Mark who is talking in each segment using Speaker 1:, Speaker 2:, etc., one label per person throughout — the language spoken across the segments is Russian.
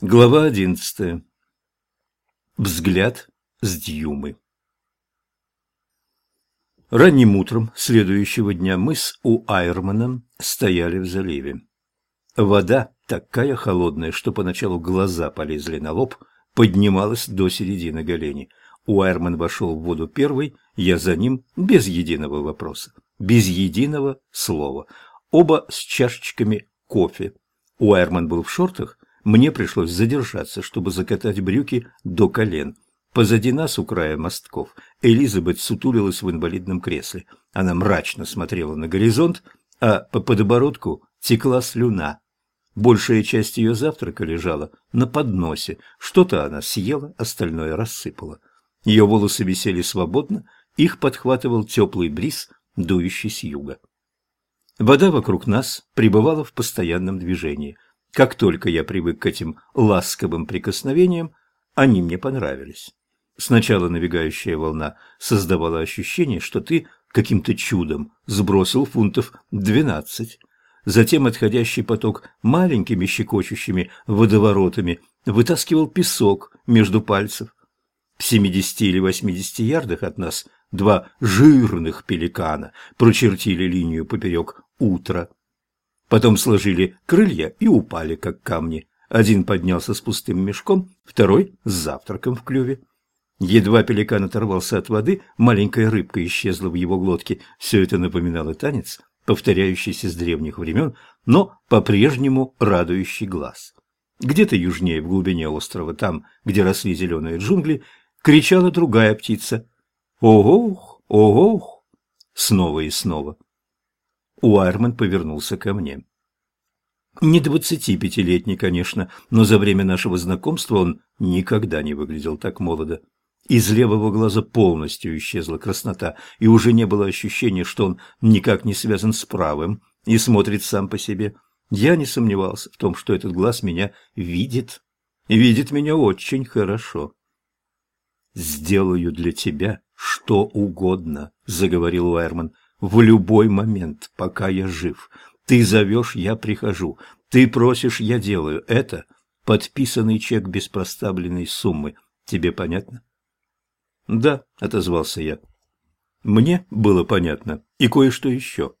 Speaker 1: Глава одиннадцатая. Взгляд с Дьюмы. Ранним утром следующего дня мы с Уайерманом стояли в заливе. Вода, такая холодная, что поначалу глаза полезли на лоб, поднималась до середины голени. Уайерман вошел в воду первый, я за ним, без единого вопроса, без единого слова. Оба с чашечками кофе. Уайерман был в шортах, мне пришлось задержаться, чтобы закатать брюки до колен. Позади нас, у края мостков, Элизабет сутулилась в инвалидном кресле. Она мрачно смотрела на горизонт, а по подбородку текла слюна. Большая часть ее завтрака лежала на подносе. Что-то она съела, остальное рассыпала. Ее волосы висели свободно, их подхватывал теплый бриз, дующий с юга. Вода вокруг нас пребывала в постоянном движении – как только я привык к этим ласковым прикосновениям, они мне понравились. Сначала навигающая волна создавала ощущение, что ты каким-то чудом сбросил фунтов двенадцать. Затем отходящий поток маленькими щекочущими водоворотами вытаскивал песок между пальцев. В семидесяти или восьмидесяти ярдах от нас два жирных пеликана прочертили линию поперек утра. Потом сложили крылья и упали, как камни. Один поднялся с пустым мешком, второй – с завтраком в клюве. Едва пеликан оторвался от воды, маленькая рыбка исчезла в его глотке. Все это напоминало танец, повторяющийся с древних времен, но по-прежнему радующий глаз. Где-то южнее, в глубине острова, там, где росли зеленые джунгли, кричала другая птица. «Ого-ох! Ого-ох!» Снова и снова. Уайерман повернулся ко мне. Не двадцатипятилетний, конечно, но за время нашего знакомства он никогда не выглядел так молодо. Из левого глаза полностью исчезла краснота, и уже не было ощущения, что он никак не связан с правым и смотрит сам по себе. Я не сомневался в том, что этот глаз меня видит, и видит меня очень хорошо. «Сделаю для тебя что угодно», — заговорил Уайерман в любой момент, пока я жив. Ты зовешь, я прихожу. Ты просишь, я делаю. Это подписанный чек без проставленной суммы. Тебе понятно? Да, отозвался я. Мне было понятно. И кое-что еще.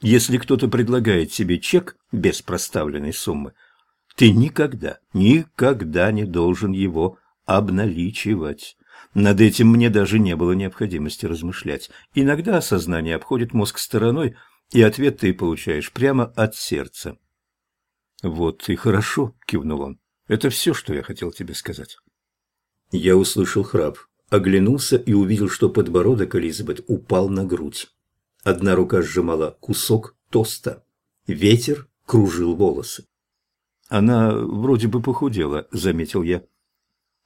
Speaker 1: Если кто-то предлагает себе чек без проставленной суммы, ты никогда, никогда не должен его обналичивать. Над этим мне даже не было необходимости размышлять. Иногда осознание обходит мозг стороной, и ответ ты получаешь прямо от сердца. «Вот и хорошо», — кивнул он. «Это все, что я хотел тебе сказать». Я услышал храп, оглянулся и увидел, что подбородок Элизабет упал на грудь. Одна рука сжимала кусок тоста. Ветер кружил волосы. «Она вроде бы похудела», — заметил я.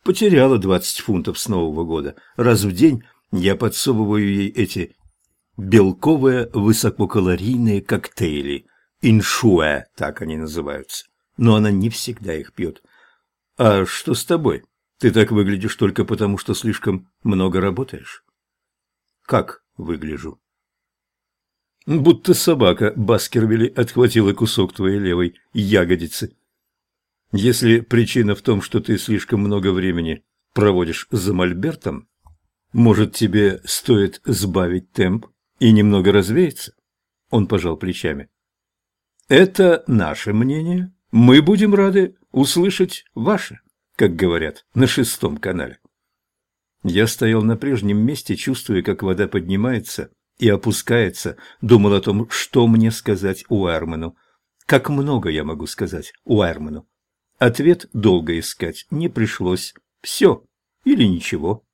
Speaker 1: Потеряла двадцать фунтов с Нового года. Раз в день я подсовываю ей эти белковые высококалорийные коктейли. Иншуэ, так они называются. Но она не всегда их пьет. А что с тобой? Ты так выглядишь только потому, что слишком много работаешь. Как выгляжу? Будто собака Баскервилли отхватила кусок твоей левой ягодицы. Если причина в том, что ты слишком много времени проводишь за мольбертом, может, тебе стоит сбавить темп и немного развеяться? Он пожал плечами. Это наше мнение. Мы будем рады услышать ваше, как говорят на шестом канале. Я стоял на прежнем месте, чувствуя, как вода поднимается и опускается, думал о том, что мне сказать Уэрману. Как много я могу сказать Уэрману. Ответ долго искать не пришлось. Все или ничего.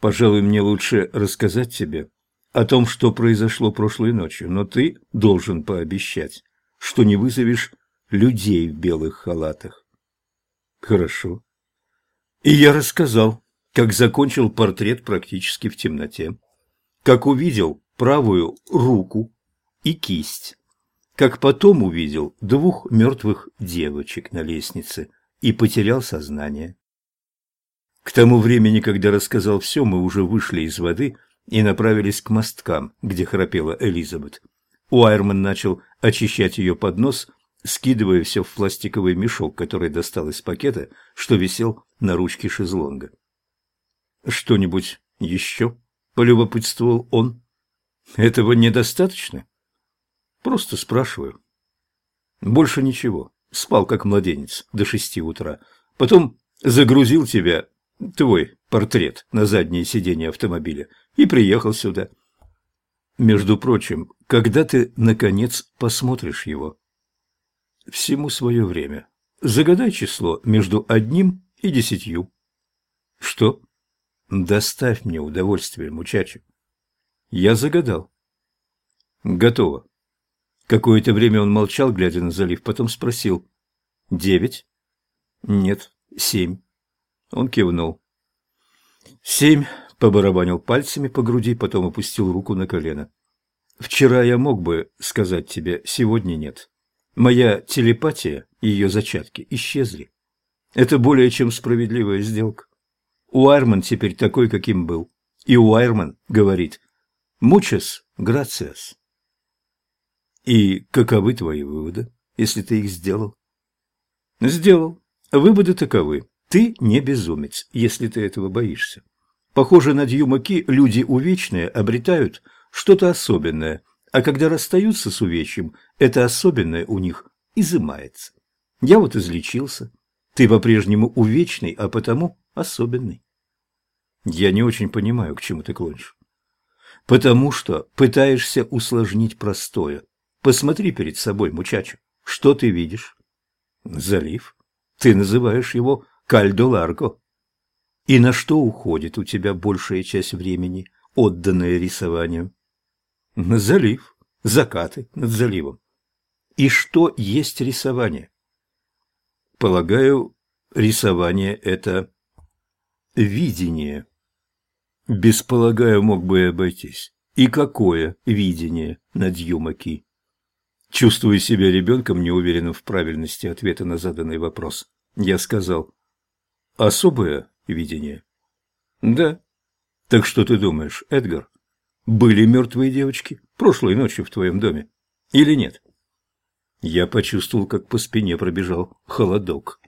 Speaker 1: Пожалуй, мне лучше рассказать тебе о том, что произошло прошлой ночью, но ты должен пообещать, что не вызовешь людей в белых халатах. Хорошо. И я рассказал, как закончил портрет практически в темноте, как увидел правую руку и кисть как потом увидел двух мертвых девочек на лестнице и потерял сознание. К тому времени, когда рассказал все, мы уже вышли из воды и направились к мосткам, где храпела Элизабет. Уайерман начал очищать ее поднос, скидывая все в пластиковый мешок, который достал из пакета, что висел на ручке шезлонга. «Что-нибудь еще?» — полюбопытствовал он. «Этого недостаточно?» «Просто спрашиваю». «Больше ничего. Спал как младенец до шести утра. Потом загрузил тебя, твой портрет, на заднее сиденье автомобиля и приехал сюда. Между прочим, когда ты, наконец, посмотришь его?» «Всему свое время. Загадай число между одним и десятью». «Что?» «Доставь мне удовольствие, мучачу». «Я загадал». «Готово». Какое-то время он молчал, глядя на залив, потом спросил. «Девять?» «Нет, семь». Он кивнул. «Семь», — побарабанил пальцами по груди, потом опустил руку на колено. «Вчера я мог бы сказать тебе, сегодня нет. Моя телепатия и ее зачатки исчезли. Это более чем справедливая сделка. Уайрман теперь такой, каким был. И Уайрман говорит «Мучес грациас». И каковы твои выводы, если ты их сделал? Сделал. Выводы таковы. Ты не безумец, если ты этого боишься. Похоже на Дьюмаки, люди увечные обретают что-то особенное, а когда расстаются с увечьем, это особенное у них изымается. Я вот излечился. Ты по-прежнему увечный, а потому особенный. Я не очень понимаю, к чему ты клонишь. Потому что пытаешься усложнить простое. Посмотри перед собой, мучачо. Что ты видишь? Залив. Ты называешь его Кальдо-Ларго. И на что уходит у тебя большая часть времени, отданная рисованию? На залив. Закаты над заливом. И что есть рисование? Полагаю, рисование – это видение. Без полагаю мог бы и обойтись. И какое видение над Юмаки? Чувствуя себя ребенком, неуверенным в правильности ответа на заданный вопрос, я сказал, «Особое видение?» «Да». «Так что ты думаешь, Эдгар? Были мертвые девочки прошлой ночью в твоем доме? Или нет?» Я почувствовал, как по спине пробежал холодок.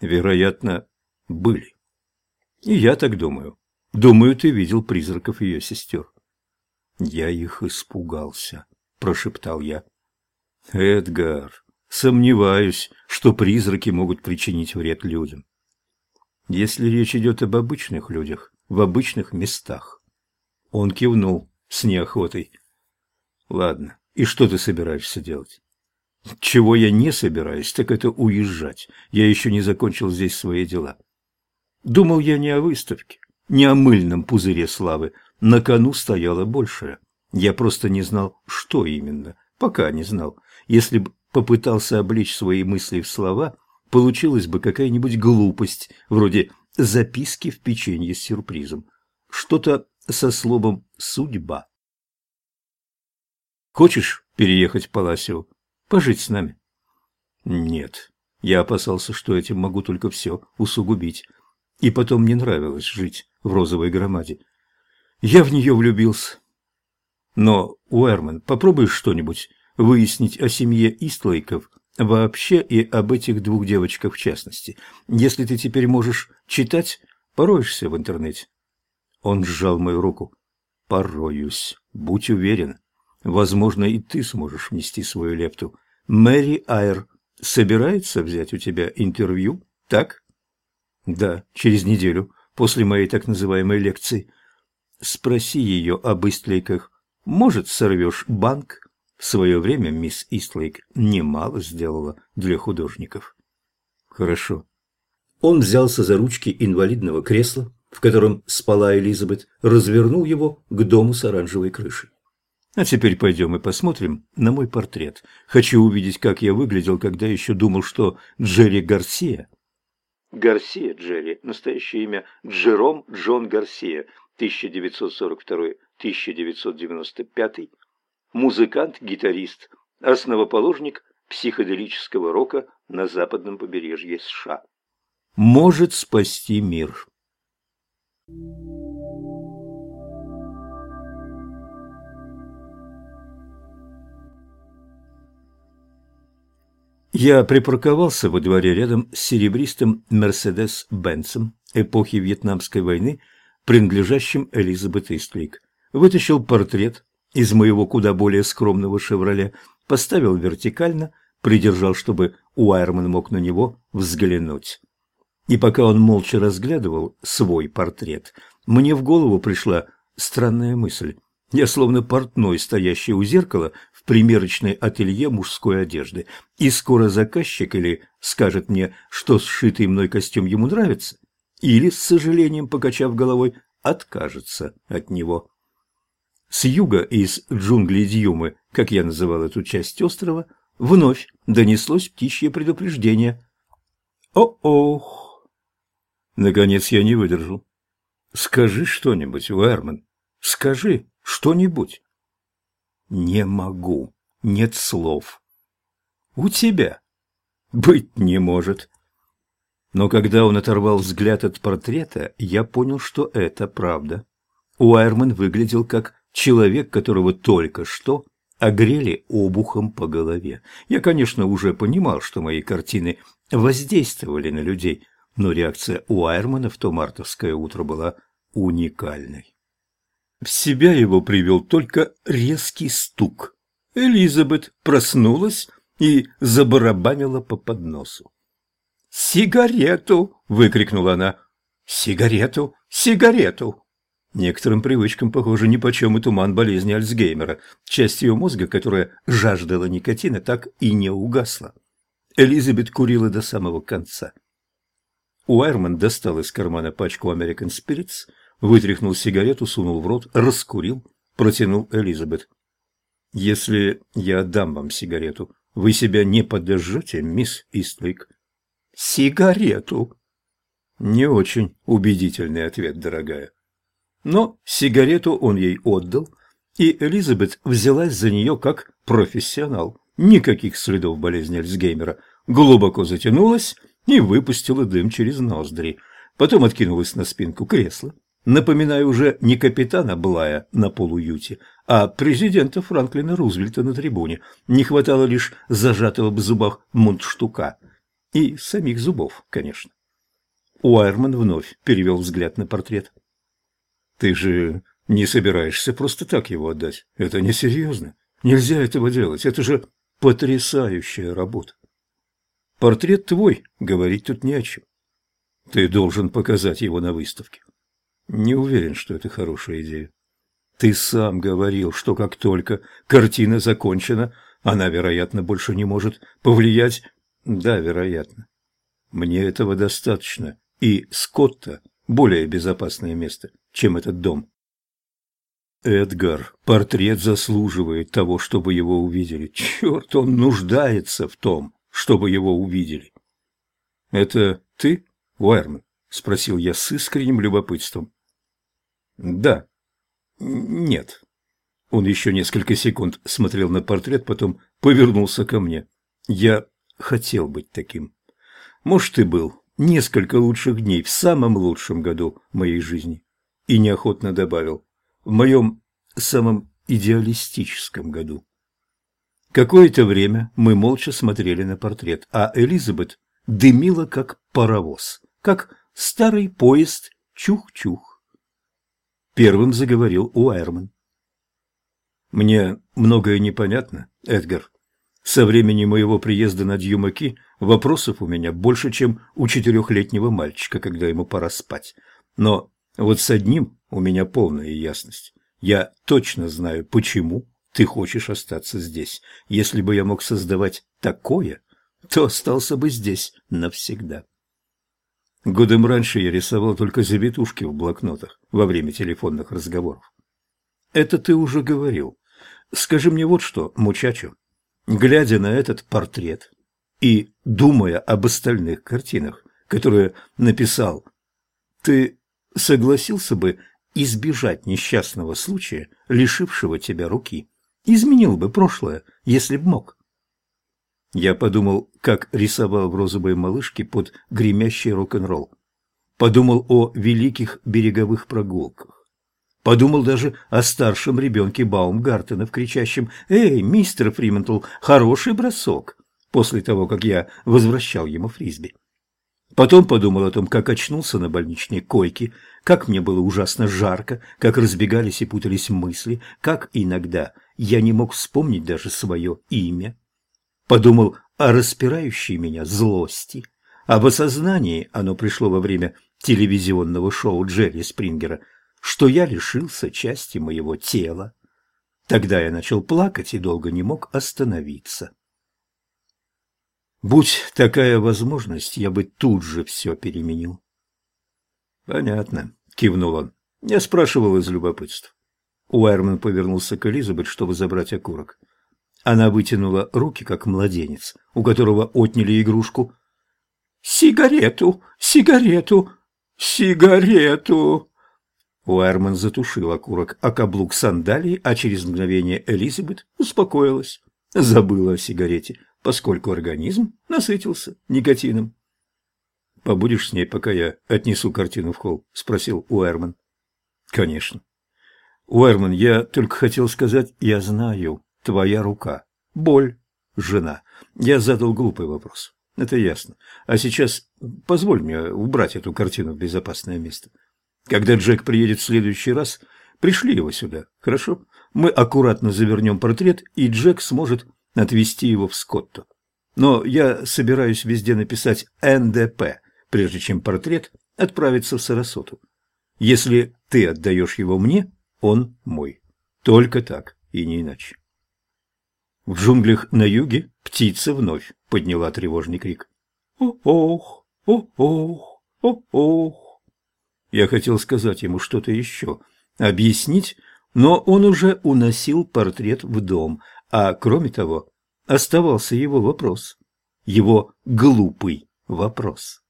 Speaker 1: Вероятно, были. И я так думаю. Думаю, ты видел призраков ее сестер. Я их испугался, прошептал я. Эдгар, сомневаюсь, что призраки могут причинить вред людям. Если речь идет об обычных людях, в обычных местах. Он кивнул с неохотой. Ладно, и что ты собираешься делать? Чего я не собираюсь, так это уезжать. Я еще не закончил здесь свои дела. Думал я не о выставке, не о мыльном пузыре славы. На кону стояло большее. Я просто не знал, что именно. Пока не знал. Если бы попытался обличь свои мысли в слова, получилась бы какая-нибудь глупость, вроде записки в печенье с сюрпризом. Что-то со словом «судьба». «Хочешь переехать в Паласио? Пожить с нами?» «Нет». Я опасался, что этим могу только все усугубить. И потом мне нравилось жить в розовой громаде. Я в нее влюбился. Но, Уэрман, попробуешь что-нибудь выяснить о семье Истлейков вообще и об этих двух девочках в частности. Если ты теперь можешь читать, пороешься в интернете. Он сжал мою руку. Пороюсь. Будь уверен. Возможно, и ты сможешь внести свою лепту. Мэри Айр собирается взять у тебя интервью, так? Да, через неделю, после моей так называемой лекции. Спроси ее об Истлейках. Может, сорвешь банк? В свое время мисс Истлейк немало сделала для художников. Хорошо. Он взялся за ручки инвалидного кресла, в котором спала Элизабет, развернул его к дому с оранжевой крышей. А теперь пойдем и посмотрим на мой портрет. Хочу увидеть, как я выглядел, когда еще думал, что Джерри Гарсия. Гарсия Джерри, настоящее имя Джером Джон Гарсия, 1942-1995 музыкант, гитарист, основоположник психоделического рока на западном побережье США. Может спасти мир. Я припарковался во дворе рядом с серебристым Мерседес-Бенцем эпохи Вьетнамской войны, принадлежащим Элизабет Истлик. Вытащил портрет из моего куда более скромного «Шевроле», поставил вертикально, придержал, чтобы Уайерман мог на него взглянуть. И пока он молча разглядывал свой портрет, мне в голову пришла странная мысль. Я словно портной, стоящий у зеркала в примерочной ателье мужской одежды. И скоро заказчик или скажет мне, что сшитый мной костюм ему нравится, или, с сожалением покачав головой, откажется от него. С юга из джунглей Дьюмы, как я называл эту часть острова, вновь донеслось птичье предупреждение. «О-ох!» Наконец я не выдержал. «Скажи что-нибудь, Уэрман, скажи!» Что-нибудь? Не могу. Нет слов. У тебя? Быть не может. Но когда он оторвал взгляд от портрета, я понял, что это правда. Уайерман выглядел как человек, которого только что огрели обухом по голове. Я, конечно, уже понимал, что мои картины воздействовали на людей, но реакция Уайермана в то мартовское утро была уникальной. В себя его привел только резкий стук. Элизабет проснулась и забарабанила по подносу. «Сигарету!» — выкрикнула она. «Сигарету! Сигарету!» Некоторым привычкам, похоже, нипочем и туман болезни Альцгеймера. Часть ее мозга, которая жаждала никотина, так и не угасла. Элизабет курила до самого конца. Уайерман достал из кармана пачку American Spirits — вытряхнул сигарету, сунул в рот, раскурил, протянул Элизабет. «Если я отдам вам сигарету, вы себя не поддержите, мисс Истлик?» «Сигарету?» Не очень убедительный ответ, дорогая. Но сигарету он ей отдал, и Элизабет взялась за нее как профессионал. Никаких следов болезни Альцгеймера. Глубоко затянулась и выпустила дым через ноздри. Потом откинулась на спинку кресла, Напоминаю уже не капитана Блая на полуюте, а президента Франклина Рузвельта на трибуне. Не хватало лишь зажатого в зубах мундштука. И самих зубов, конечно. Уайерман вновь перевел взгляд на портрет. «Ты же не собираешься просто так его отдать? Это несерьезно. Нельзя этого делать. Это же потрясающая работа. Портрет твой, говорить тут не о чем. Ты должен показать его на выставке. Не уверен, что это хорошая идея. Ты сам говорил, что как только картина закончена, она, вероятно, больше не может повлиять. Да, вероятно. Мне этого достаточно. И Скотта более безопасное место, чем этот дом. Эдгар, портрет заслуживает того, чтобы его увидели. Черт, он нуждается в том, чтобы его увидели. Это ты, Уэрман? Спросил я с искренним любопытством. Да. Нет. Он еще несколько секунд смотрел на портрет, потом повернулся ко мне. Я хотел быть таким. Может, и был. Несколько лучших дней в самом лучшем году моей жизни. И неохотно добавил. В моем самом идеалистическом году. Какое-то время мы молча смотрели на портрет, а Элизабет дымила как паровоз, как старый поезд чух-чух. Первым заговорил Уайерман. «Мне многое непонятно, Эдгар. Со времени моего приезда на Дьюмаки вопросов у меня больше, чем у четырехлетнего мальчика, когда ему пора спать. Но вот с одним у меня полная ясность. Я точно знаю, почему ты хочешь остаться здесь. Если бы я мог создавать такое, то остался бы здесь навсегда». Годом раньше я рисовал только завитушки в блокнотах во время телефонных разговоров. Это ты уже говорил. Скажи мне вот что, мучачо. Глядя на этот портрет и думая об остальных картинах, которые написал, ты согласился бы избежать несчастного случая, лишившего тебя руки? Изменил бы прошлое, если б мог. Я подумал, как рисовал в розовой малышке под гремящий рок-н-ролл. Подумал о великих береговых прогулках. Подумал даже о старшем ребенке Баумгартена в кричащем «Эй, мистер Фриментл, хороший бросок!» после того, как я возвращал ему фрисби. Потом подумал о том, как очнулся на больничной койке, как мне было ужасно жарко, как разбегались и путались мысли, как иногда я не мог вспомнить даже свое имя. Подумал о распирающей меня злости, об осознании, оно пришло во время телевизионного шоу Джерри Спрингера, что я лишился части моего тела. Тогда я начал плакать и долго не мог остановиться. Будь такая возможность, я бы тут же все переменил. Понятно, кивнул он. Я спрашивал из любопытства. Уайерман повернулся к Элизабет, чтобы забрать окурок. Она вытянула руки, как младенец, у которого отняли игрушку. «Сигарету! Сигарету! Сигарету!» Уайерман затушил окурок о каблук сандалии, а через мгновение Элизабет успокоилась, забыла о сигарете поскольку организм насытился никотином. «Побудешь с ней, пока я отнесу картину в холл?» – спросил Уэрман. «Конечно». «Уэрман, я только хотел сказать, я знаю, твоя рука. Боль, жена. Я задал глупый вопрос. Это ясно. А сейчас позволь мне убрать эту картину в безопасное место. Когда Джек приедет в следующий раз, пришли его сюда, хорошо? Мы аккуратно завернем портрет, и Джек сможет отвезти его в Скотту. Но я собираюсь везде написать НДП, прежде чем портрет отправится в Сарасоту. Если ты отдаешь его мне, он мой. Только так и не иначе. В джунглях на юге птица вновь подняла тревожный крик. «Ох, ох, ох, ох, ох». Я хотел сказать ему что-то еще, объяснить, но он уже уносил портрет в дом – а кроме того, оставался его вопрос, его глупый вопрос.